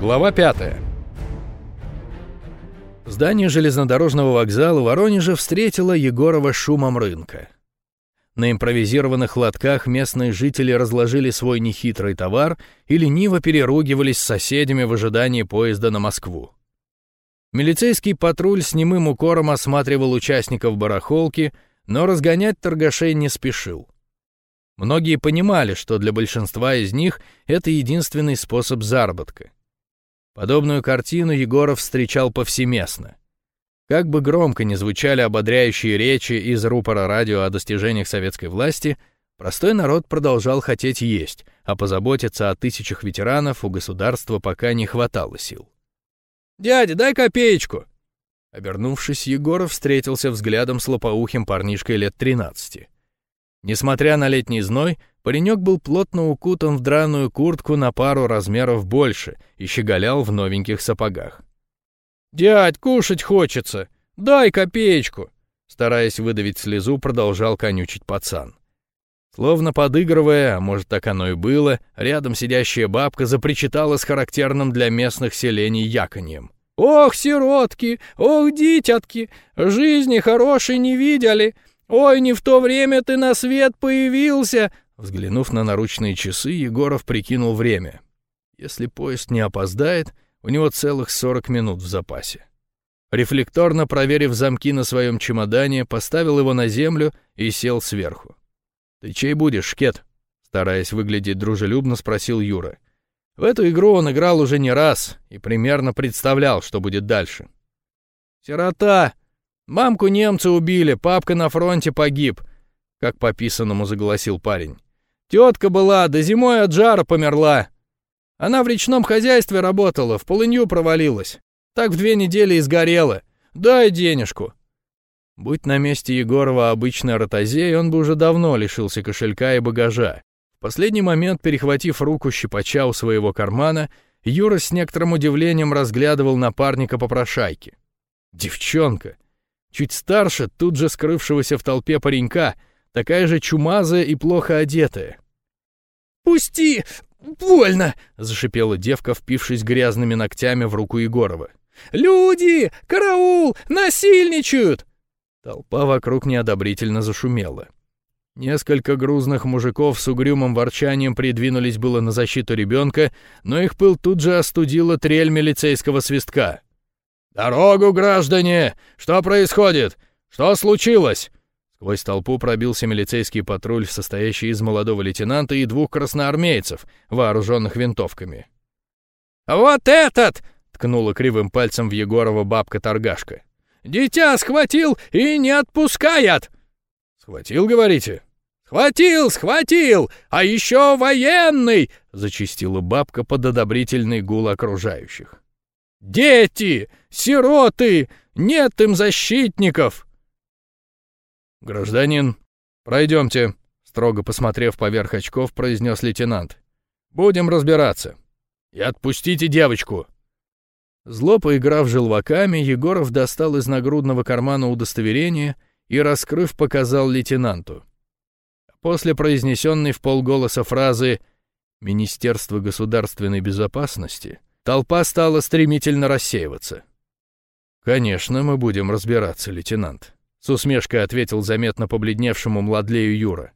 Глава 5. Здание железнодорожного вокзала Воронежа встретило Егорова шумом рынка. На импровизированных лотках местные жители разложили свой нехитрый товар и лениво переругивались с соседями в ожидании поезда на Москву. Милицейский патруль с немым укором осматривал участников барахолки, но разгонять торгашей не спешил. Многие понимали, что для большинства из них это единственный способ заработка. Подобную картину Егоров встречал повсеместно. Как бы громко ни звучали ободряющие речи из рупора радио о достижениях советской власти, простой народ продолжал хотеть есть, а позаботиться о тысячах ветеранов у государства пока не хватало сил. «Дядя, дай копеечку!» Обернувшись, Егоров встретился взглядом с лопоухим парнишкой лет 13. Несмотря на летний зной, паренек был плотно укутан в драную куртку на пару размеров больше и щеголял в новеньких сапогах. «Дядь, кушать хочется! Дай копеечку!» Стараясь выдавить слезу, продолжал конючить пацан. Словно подыгрывая, а может так оно и было, рядом сидящая бабка запричитала с характерным для местных селений яконьем. «Ох, сиротки! Ох, дитятки! Жизни хорошей не видели! Ой, не в то время ты на свет появился!» Взглянув на наручные часы, Егоров прикинул время. Если поезд не опоздает, у него целых 40 минут в запасе. Рефлекторно проверив замки на своем чемодане, поставил его на землю и сел сверху. «Ты чей будешь, Шкет?» Стараясь выглядеть дружелюбно, спросил Юра. В эту игру он играл уже не раз и примерно представлял, что будет дальше. «Сирота! Мамку немцы убили, папка на фронте погиб», — как по писанному заголосил парень. «Тетка была, да зимой от жара померла. Она в речном хозяйстве работала, в полынью провалилась. Так в две недели и сгорела. Дай денежку». Будь на месте Егорова обычный ротозей, он бы уже давно лишился кошелька и багажа. В последний момент, перехватив руку щипача у своего кармана, Юра с некоторым удивлением разглядывал напарника по прошайке. Девчонка. Чуть старше, тут же скрывшегося в толпе паренька, такая же чумазая и плохо одетая. «Пусти! Больно!» — зашипела девка, впившись грязными ногтями в руку Егорова. «Люди! Караул! Насильничают!» Толпа вокруг неодобрительно зашумела. Несколько грузных мужиков с угрюмым ворчанием придвинулись было на защиту ребенка, но их пыл тут же остудила трель милицейского свистка. «Дорогу, граждане! Что происходит? Что случилось?» Сквозь толпу пробился милицейский патруль, состоящий из молодого лейтенанта и двух красноармейцев, вооруженных винтовками. «Вот этот!» — ткнула кривым пальцем в Егорова бабка-торгашка. Дитя схватил и не отпускает!» «Схватил, говорите?» «Схватил, схватил! А еще военный!» — зачистила бабка под одобрительный гул окружающих. «Дети! Сироты! Нет им защитников!» «Гражданин, пройдемте», — строго посмотрев поверх очков, произнес лейтенант. «Будем разбираться. И отпустите девочку!» Зло поиграв желваками, Егоров достал из нагрудного кармана удостоверение и, раскрыв, показал лейтенанту. После произнесенной в полголоса фразы «Министерство государственной безопасности» толпа стала стремительно рассеиваться. «Конечно, мы будем разбираться, лейтенант», — с усмешкой ответил заметно побледневшему младлею Юра.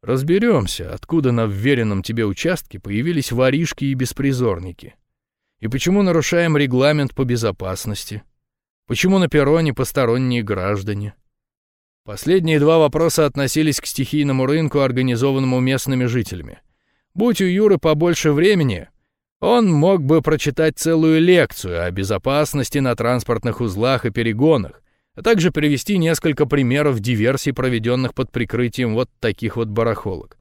«Разберемся, откуда на вверенном тебе участке появились воришки и беспризорники». И почему нарушаем регламент по безопасности? Почему на перроне посторонние граждане? Последние два вопроса относились к стихийному рынку, организованному местными жителями. Будь у Юры побольше времени, он мог бы прочитать целую лекцию о безопасности на транспортных узлах и перегонах, а также привести несколько примеров диверсий, проведенных под прикрытием вот таких вот барахолок.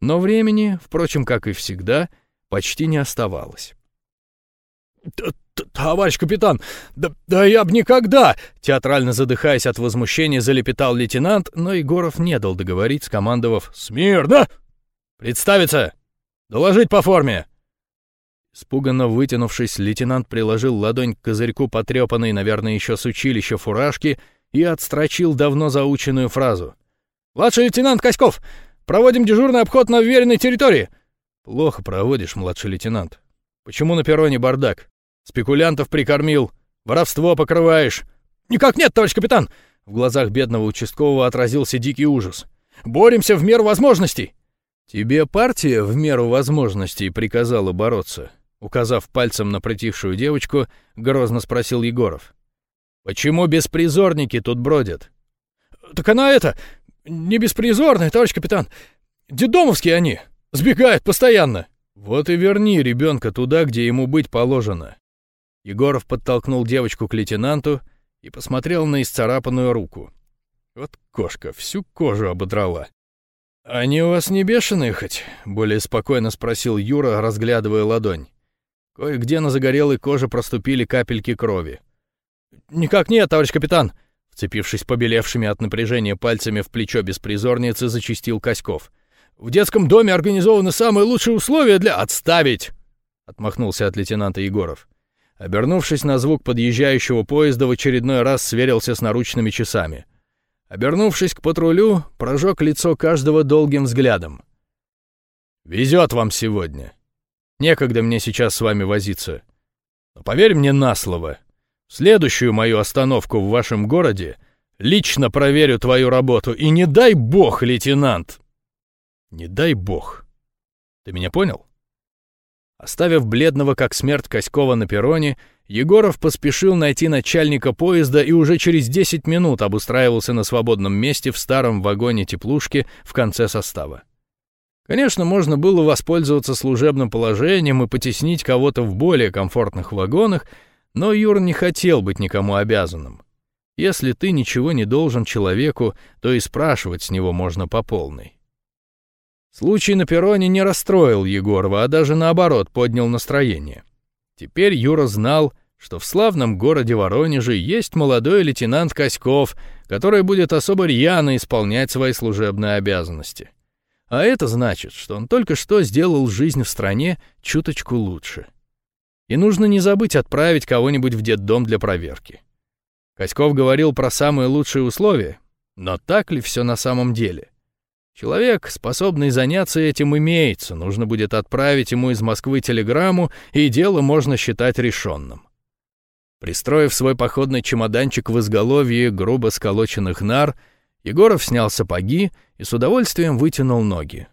Но времени, впрочем, как и всегда, почти не оставалось. «Товарищ капитан, да, да я б никогда!» Театрально задыхаясь от возмущения, залепетал лейтенант, но Егоров не дал договорить, скомандовав «Смирно! Представиться! Доложить по форме!» Спуганно вытянувшись, лейтенант приложил ладонь к козырьку потрепанной, наверное, еще с училища фуражки и отстрочил давно заученную фразу. «Младший лейтенант Коськов! Проводим дежурный обход на уверенной территории!» «Плохо проводишь, младший лейтенант. Почему на перроне бардак? Спекулянтов прикормил, воровство покрываешь». «Никак нет, товарищ капитан!» В глазах бедного участкового отразился дикий ужас. «Боремся в меру возможностей!» «Тебе партия в меру возможностей приказала бороться?» Указав пальцем на притихшую девочку, грозно спросил Егоров. «Почему беспризорники тут бродят?» «Так она это... не беспризорная, товарищ капитан. Дедомовские они. Сбегают постоянно». «Вот и верни ребенка туда, где ему быть положено». Егоров подтолкнул девочку к лейтенанту и посмотрел на исцарапанную руку. Вот кошка всю кожу ободрала. «Они у вас не бешеные хоть?» — более спокойно спросил Юра, разглядывая ладонь. Кое-где на загорелой коже проступили капельки крови. «Никак нет, товарищ капитан!» Вцепившись побелевшими от напряжения пальцами в плечо беспризорницы, зачистил Коськов. «В детском доме организованы самые лучшие условия для... Отставить!» Отмахнулся от лейтенанта Егоров. Обернувшись на звук подъезжающего поезда, в очередной раз сверился с наручными часами. Обернувшись к патрулю, прожег лицо каждого долгим взглядом. «Везет вам сегодня. Некогда мне сейчас с вами возиться. Но поверь мне на слово, следующую мою остановку в вашем городе лично проверю твою работу, и не дай бог, лейтенант! Не дай бог. Ты меня понял?» Оставив бледного как смерть Коськова на перроне, Егоров поспешил найти начальника поезда и уже через 10 минут обустраивался на свободном месте в старом вагоне теплушки в конце состава. Конечно, можно было воспользоваться служебным положением и потеснить кого-то в более комфортных вагонах, но Юр не хотел быть никому обязанным. Если ты ничего не должен человеку, то и спрашивать с него можно по полной. Случай на перроне не расстроил Егорова, а даже наоборот поднял настроение. Теперь Юра знал, что в славном городе Воронеже есть молодой лейтенант Коськов, который будет особо рьяно исполнять свои служебные обязанности. А это значит, что он только что сделал жизнь в стране чуточку лучше. И нужно не забыть отправить кого-нибудь в детдом для проверки. Коськов говорил про самые лучшие условия, но так ли все на самом деле? Человек, способный заняться этим, имеется, нужно будет отправить ему из Москвы телеграмму, и дело можно считать решенным. Пристроив свой походный чемоданчик в изголовье грубо сколоченных нар, Егоров снял сапоги и с удовольствием вытянул ноги.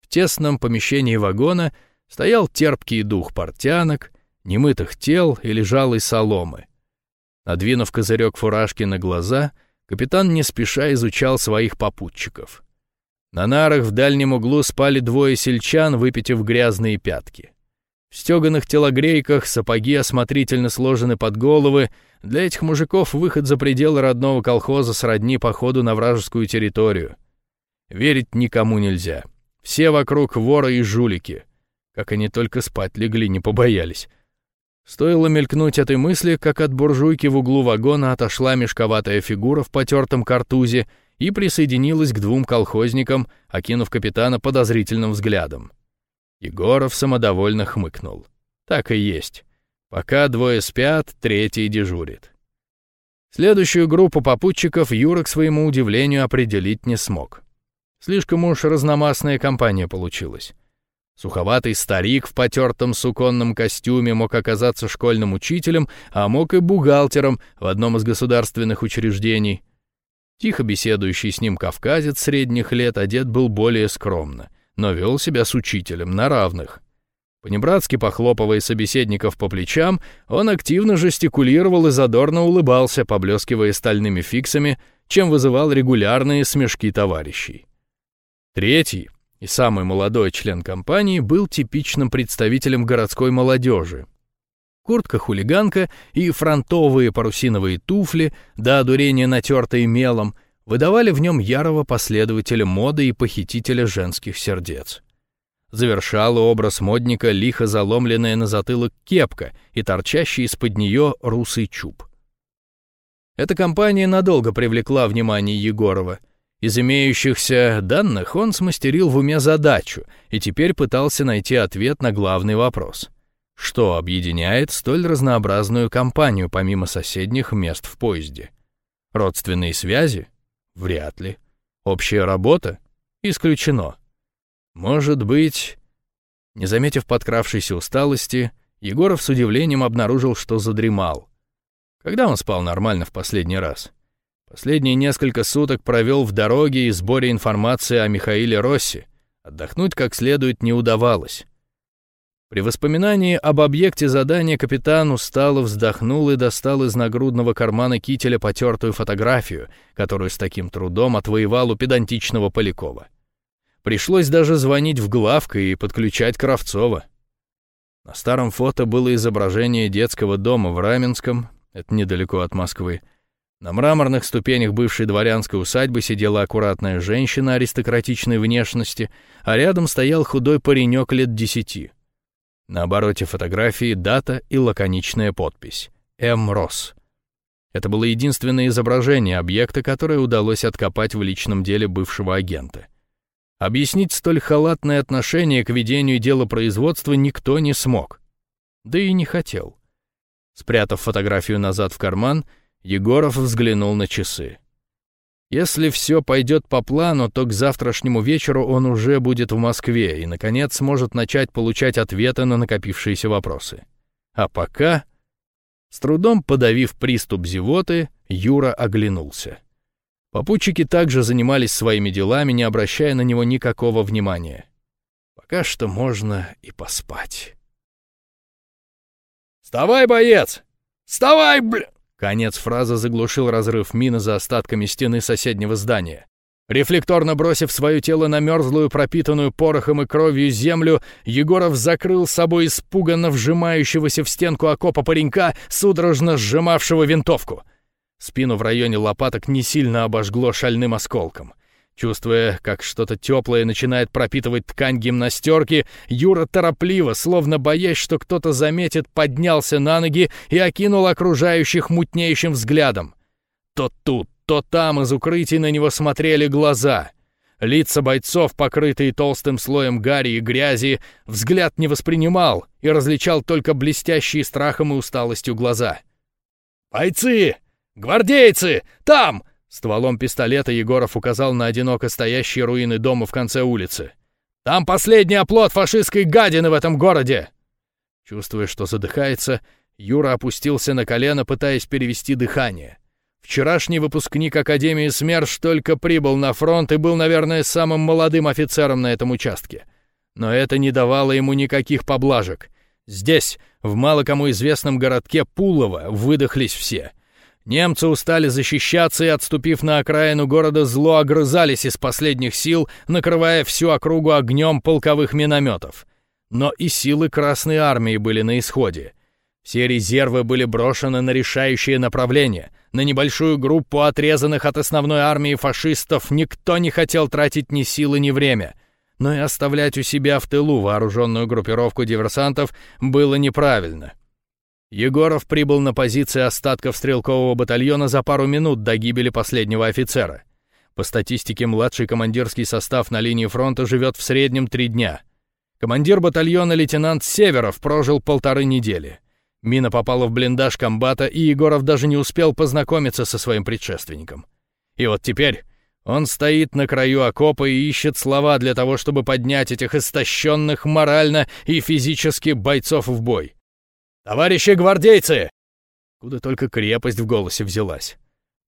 В тесном помещении вагона стоял терпкий дух портянок, немытых тел и лежалой соломы. Надвинув козырек фуражки на глаза, капитан не спеша изучал своих попутчиков. На нарах в дальнем углу спали двое сельчан, выпитив грязные пятки. В стеганых телогрейках сапоги осмотрительно сложены под головы. Для этих мужиков выход за пределы родного колхоза сродни походу на вражескую территорию. Верить никому нельзя. Все вокруг воры и жулики. Как они только спать легли, не побоялись. Стоило мелькнуть этой мысли, как от буржуйки в углу вагона отошла мешковатая фигура в потертом картузе и присоединилась к двум колхозникам, окинув капитана подозрительным взглядом. Егоров самодовольно хмыкнул. Так и есть. Пока двое спят, третий дежурит. Следующую группу попутчиков Юра, к своему удивлению, определить не смог. Слишком уж разномастная компания получилась. Суховатый старик в потертом суконном костюме мог оказаться школьным учителем, а мог и бухгалтером в одном из государственных учреждений. Тихо беседующий с ним кавказец средних лет одет был более скромно — но вел себя с учителем на равных. Понебратски похлопывая собеседников по плечам, он активно жестикулировал и задорно улыбался, поблескивая стальными фиксами, чем вызывал регулярные смешки товарищей. Третий и самый молодой член компании был типичным представителем городской молодежи. Куртка-хулиганка и фронтовые парусиновые туфли, до одурения натертые мелом, выдавали в нем ярого последователя моды и похитителя женских сердец. Завершала образ модника лихо заломленная на затылок кепка и торчащий из-под нее русый чуб. Эта компания надолго привлекла внимание Егорова. Из имеющихся данных он смастерил в уме задачу и теперь пытался найти ответ на главный вопрос. Что объединяет столь разнообразную компанию помимо соседних мест в поезде? Родственные связи? Вряд ли. Общая работа? Исключено. Может быть... Не заметив подкравшейся усталости, Егоров с удивлением обнаружил, что задремал. Когда он спал нормально в последний раз? Последние несколько суток провел в дороге и сборе информации о Михаиле Росси. Отдохнуть как следует не удавалось. При воспоминании об объекте задания капитан устало вздохнул и достал из нагрудного кармана кителя потертую фотографию, которую с таким трудом отвоевал у педантичного Полякова. Пришлось даже звонить в главка и подключать Кравцова. На старом фото было изображение детского дома в Раменском, это недалеко от Москвы. На мраморных ступенях бывшей дворянской усадьбы сидела аккуратная женщина аристократичной внешности, а рядом стоял худой паренек лет десяти. На обороте фотографии дата и лаконичная подпись «М. Росс». Это было единственное изображение объекта, которое удалось откопать в личном деле бывшего агента. Объяснить столь халатное отношение к ведению дела производства никто не смог. Да и не хотел. Спрятав фотографию назад в карман, Егоров взглянул на часы. Если все пойдет по плану, то к завтрашнему вечеру он уже будет в Москве и, наконец, сможет начать получать ответы на накопившиеся вопросы. А пока... С трудом подавив приступ зевоты, Юра оглянулся. Попутчики также занимались своими делами, не обращая на него никакого внимания. Пока что можно и поспать. «Вставай, боец! Вставай, бля!» Конец фразы заглушил разрыв мины за остатками стены соседнего здания. Рефлекторно бросив свое тело на мерзлую, пропитанную порохом и кровью землю, Егоров закрыл собой испуганно вжимающегося в стенку окопа паренька, судорожно сжимавшего винтовку. Спину в районе лопаток не сильно обожгло шальным осколком. Чувствуя, как что-то теплое начинает пропитывать ткань гимнастерки, Юра торопливо, словно боясь, что кто-то заметит, поднялся на ноги и окинул окружающих мутнейшим взглядом. То тут, то там из укрытий на него смотрели глаза. Лица бойцов, покрытые толстым слоем гари и грязи, взгляд не воспринимал и различал только блестящие страхом и усталостью глаза. «Бойцы! Гвардейцы! Там!» Стволом пистолета Егоров указал на одиноко стоящие руины дома в конце улицы. «Там последний оплот фашистской гадины в этом городе!» Чувствуя, что задыхается, Юра опустился на колено, пытаясь перевести дыхание. Вчерашний выпускник Академии СМЕРШ только прибыл на фронт и был, наверное, самым молодым офицером на этом участке. Но это не давало ему никаких поблажек. Здесь, в мало кому известном городке Пулово, выдохлись все — Немцы устали защищаться и, отступив на окраину города, зло огрызались из последних сил, накрывая всю округу огнем полковых минометов. Но и силы Красной Армии были на исходе. Все резервы были брошены на решающие направления. На небольшую группу отрезанных от основной армии фашистов никто не хотел тратить ни силы, ни время. Но и оставлять у себя в тылу вооруженную группировку диверсантов было неправильно. Егоров прибыл на позиции остатков стрелкового батальона за пару минут до гибели последнего офицера. По статистике, младший командирский состав на линии фронта живет в среднем три дня. Командир батальона лейтенант Северов прожил полторы недели. Мина попала в блиндаж комбата, и Егоров даже не успел познакомиться со своим предшественником. И вот теперь он стоит на краю окопа и ищет слова для того, чтобы поднять этих истощенных морально и физически бойцов в бой. «Товарищи гвардейцы!» Куда только крепость в голосе взялась.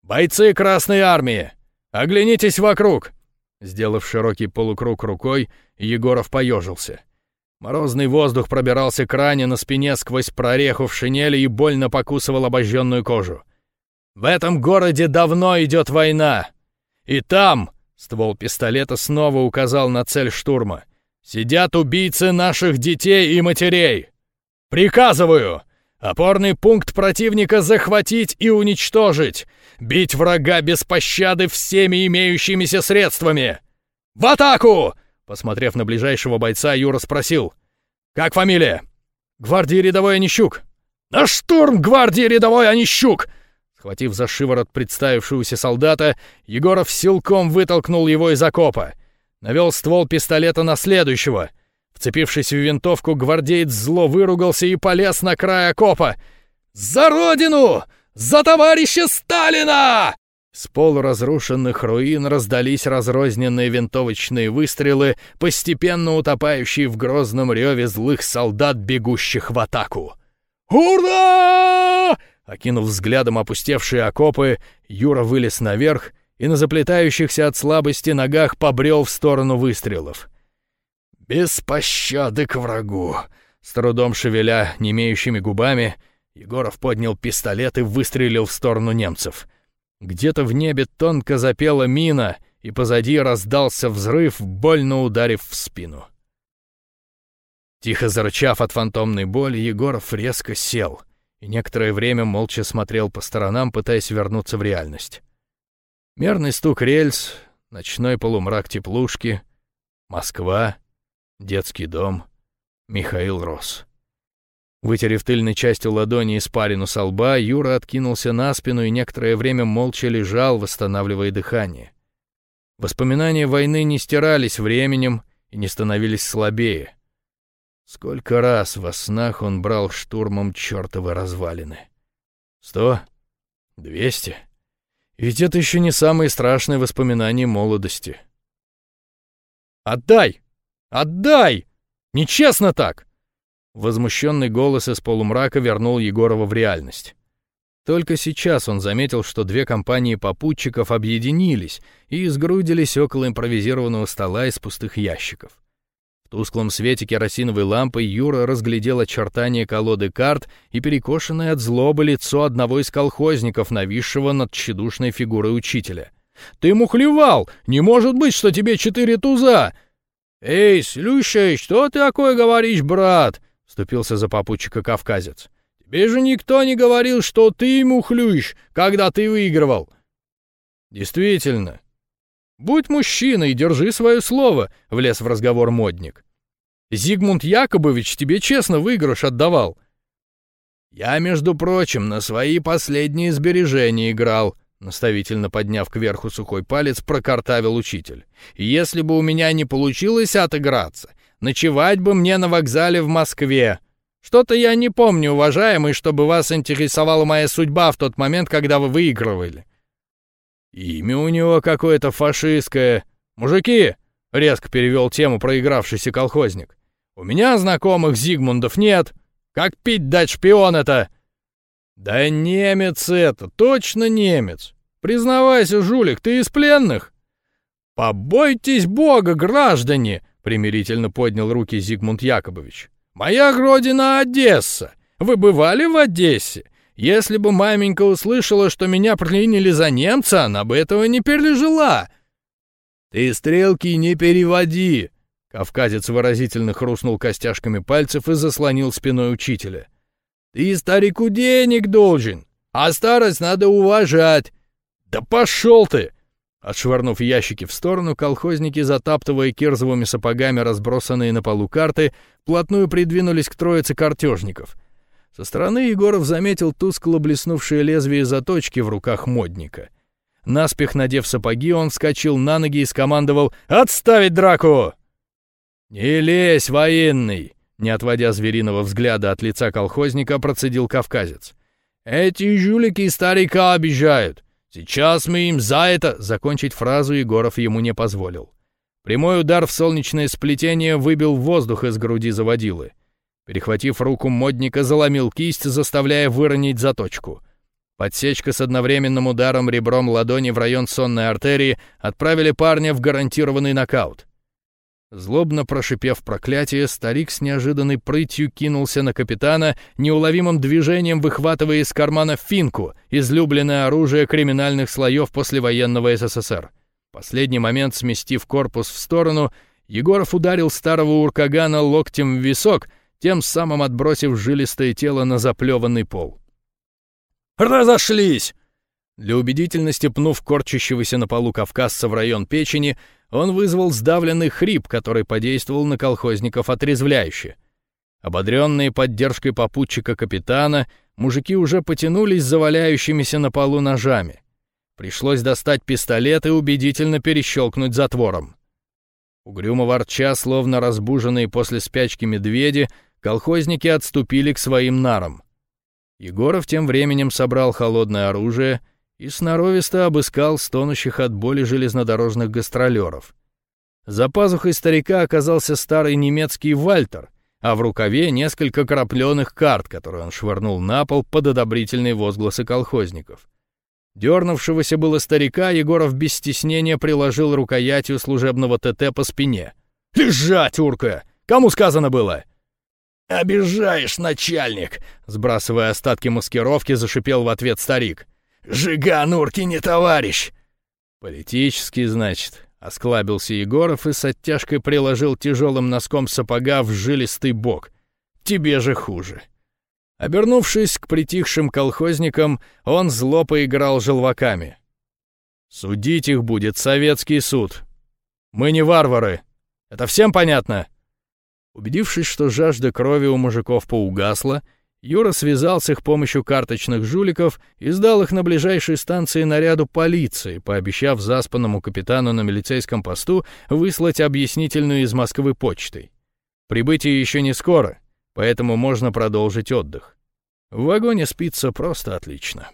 «Бойцы Красной Армии! Оглянитесь вокруг!» Сделав широкий полукруг рукой, Егоров поежился. Морозный воздух пробирался к ране на спине сквозь прореху в шинели и больно покусывал обожженную кожу. «В этом городе давно идет война! И там...» — ствол пистолета снова указал на цель штурма. «Сидят убийцы наших детей и матерей!» Приказываю! Опорный пункт противника захватить и уничтожить! Бить врага без пощады всеми имеющимися средствами! В атаку!» Посмотрев на ближайшего бойца, Юра спросил. «Как фамилия?» «Гвардии рядовой Онищук». «На штурм гвардии рядовой Онищук!» Схватив за шиворот представившегося солдата, Егоров силком вытолкнул его из окопа. Навел ствол пистолета на следующего — Вцепившись в винтовку, гвардеец зло выругался и полез на край окопа. «За родину! За товарища Сталина!» С полуразрушенных руин раздались разрозненные винтовочные выстрелы, постепенно утопающие в грозном реве злых солдат, бегущих в атаку. «Ура!» Окинув взглядом опустевшие окопы, Юра вылез наверх и на заплетающихся от слабости ногах побрел в сторону выстрелов. «Без пощады к врагу!» С трудом шевеля немеющими губами, Егоров поднял пистолет и выстрелил в сторону немцев — где-то в небе тонко запела мина, и позади раздался взрыв, больно ударив в спину. Тихо зарычав от фантомной боли, Егоров резко сел и некоторое время молча смотрел по сторонам, пытаясь вернуться в реальность. Мерный стук рельс, ночной полумрак теплушки, Москва, детский дом, Михаил Рос. Вытерев тыльной частью ладони испарину со лба, Юра откинулся на спину и некоторое время молча лежал, восстанавливая дыхание. Воспоминания войны не стирались временем и не становились слабее. Сколько раз во снах он брал штурмом чертовы развалины? Сто? Двести? Ведь это еще не самые страшные воспоминания молодости. «Отдай! Отдай! Нечестно так!» Возмущенный голос из полумрака вернул Егорова в реальность. Только сейчас он заметил, что две компании попутчиков объединились и сгрудились около импровизированного стола из пустых ящиков. В тусклом свете керосиновой лампы Юра разглядел очертания колоды карт и перекошенное от злобы лицо одного из колхозников, нависшего над тщедушной фигурой учителя. «Ты мухлевал! Не может быть, что тебе четыре туза!» «Эй, слушай, что ты такое говоришь, брат?» — вступился за попутчика кавказец. «Тебе же никто не говорил, что ты ему когда ты выигрывал!» «Действительно. Будь мужчиной и держи свое слово», — влез в разговор модник. «Зигмунд Якобович тебе честно выигрыш отдавал». «Я, между прочим, на свои последние сбережения играл», наставительно подняв кверху сухой палец, прокартавил учитель. «Если бы у меня не получилось отыграться, Ночевать бы мне на вокзале в Москве. Что-то я не помню, уважаемый, чтобы вас интересовала моя судьба в тот момент, когда вы выигрывали. Имя у него какое-то фашистское. Мужики, резко перевел тему проигравшийся колхозник. У меня знакомых Зигмундов нет. Как пить дать шпион-то? Да немец это, точно немец. Признавайся, жулик, ты из пленных? Побойтесь Бога, граждане, примирительно поднял руки Зигмунд Якобович. «Моя родина Одесса. Вы бывали в Одессе? Если бы маменька услышала, что меня приняли за немца, она бы этого не пережила». «Ты стрелки не переводи!» Кавказец выразительно хрустнул костяшками пальцев и заслонил спиной учителя. «Ты старику денег должен, а старость надо уважать!» «Да пошел ты!» Отшвырнув ящики в сторону, колхозники, затаптывая кирзовыми сапогами разбросанные на полу карты, плотную придвинулись к троице картежников. Со стороны Егоров заметил тускло блеснувшее лезвие заточки в руках модника. Наспех надев сапоги, он вскочил на ноги и скомандовал «Отставить драку!» «Не лезь, военный!» Не отводя звериного взгляда от лица колхозника, процедил кавказец. «Эти жулики старика обижают. «Сейчас мы им за это...» — закончить фразу Егоров ему не позволил. Прямой удар в солнечное сплетение выбил воздух из груди заводилы. Перехватив руку модника, заломил кисть, заставляя выронить заточку. Подсечка с одновременным ударом ребром ладони в район сонной артерии отправили парня в гарантированный нокаут. Злобно прошипев проклятие, старик с неожиданной прытью кинулся на капитана, неуловимым движением выхватывая из кармана финку, излюбленное оружие криминальных слоев послевоенного СССР. последний момент, сместив корпус в сторону, Егоров ударил старого уркагана локтем в висок, тем самым отбросив жилистое тело на заплеванный пол. «Разошлись!» Для убедительности пнув корчащегося на полу кавказца в район печени, он вызвал сдавленный хрип, который подействовал на колхозников отрезвляюще. Ободренные поддержкой попутчика капитана, мужики уже потянулись за валяющимися на полу ножами. Пришлось достать пистолет и убедительно перещелкнуть затвором. Угрюмо ворча, словно разбуженные после спячки медведи, колхозники отступили к своим нарам. Егоров тем временем собрал холодное оружие и сноровисто обыскал стонущих от боли железнодорожных гастролеров. За пазухой старика оказался старый немецкий «Вальтер», а в рукаве несколько крапленых карт, которые он швырнул на пол под одобрительные возгласы колхозников. Дернувшегося было старика Егоров без стеснения приложил рукоятью служебного ТТ по спине. «Лежать, урка! Кому сказано было?» «Обижаешь, начальник!» — сбрасывая остатки маскировки, зашипел в ответ старик. «Жиган урки не товарищ!» «Политический, значит», — осклабился Егоров и с оттяжкой приложил тяжелым носком сапога в жилистый бок. «Тебе же хуже!» Обернувшись к притихшим колхозникам, он зло поиграл желваками. «Судить их будет советский суд. Мы не варвары. Это всем понятно?» Убедившись, что жажда крови у мужиков поугасла, Юра связал с их помощью карточных жуликов и сдал их на ближайшей станции наряду полиции, пообещав заспанному капитану на милицейском посту выслать объяснительную из Москвы почтой. Прибытие еще не скоро, поэтому можно продолжить отдых. В вагоне спится просто отлично.